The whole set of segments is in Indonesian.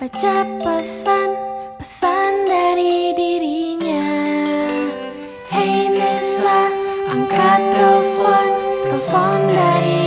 Baca pesan, pesan dari dirinya. Hey Nessa, angkat telepon, telepon dari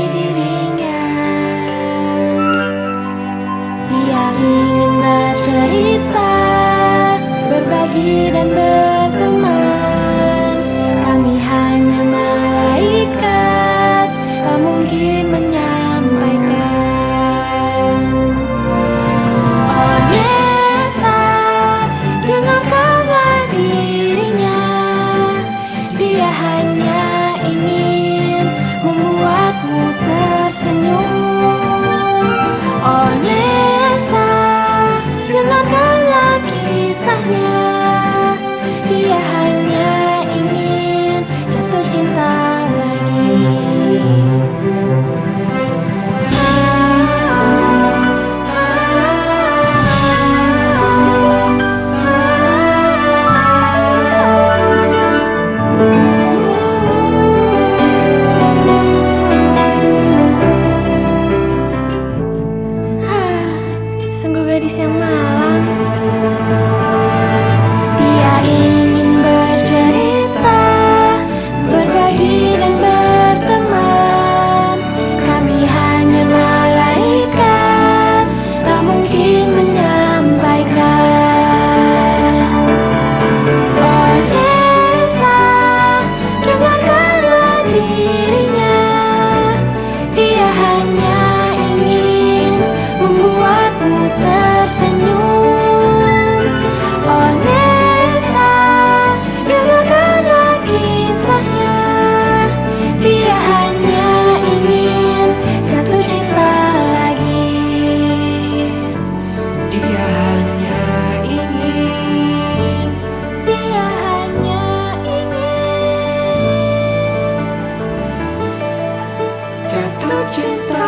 cinta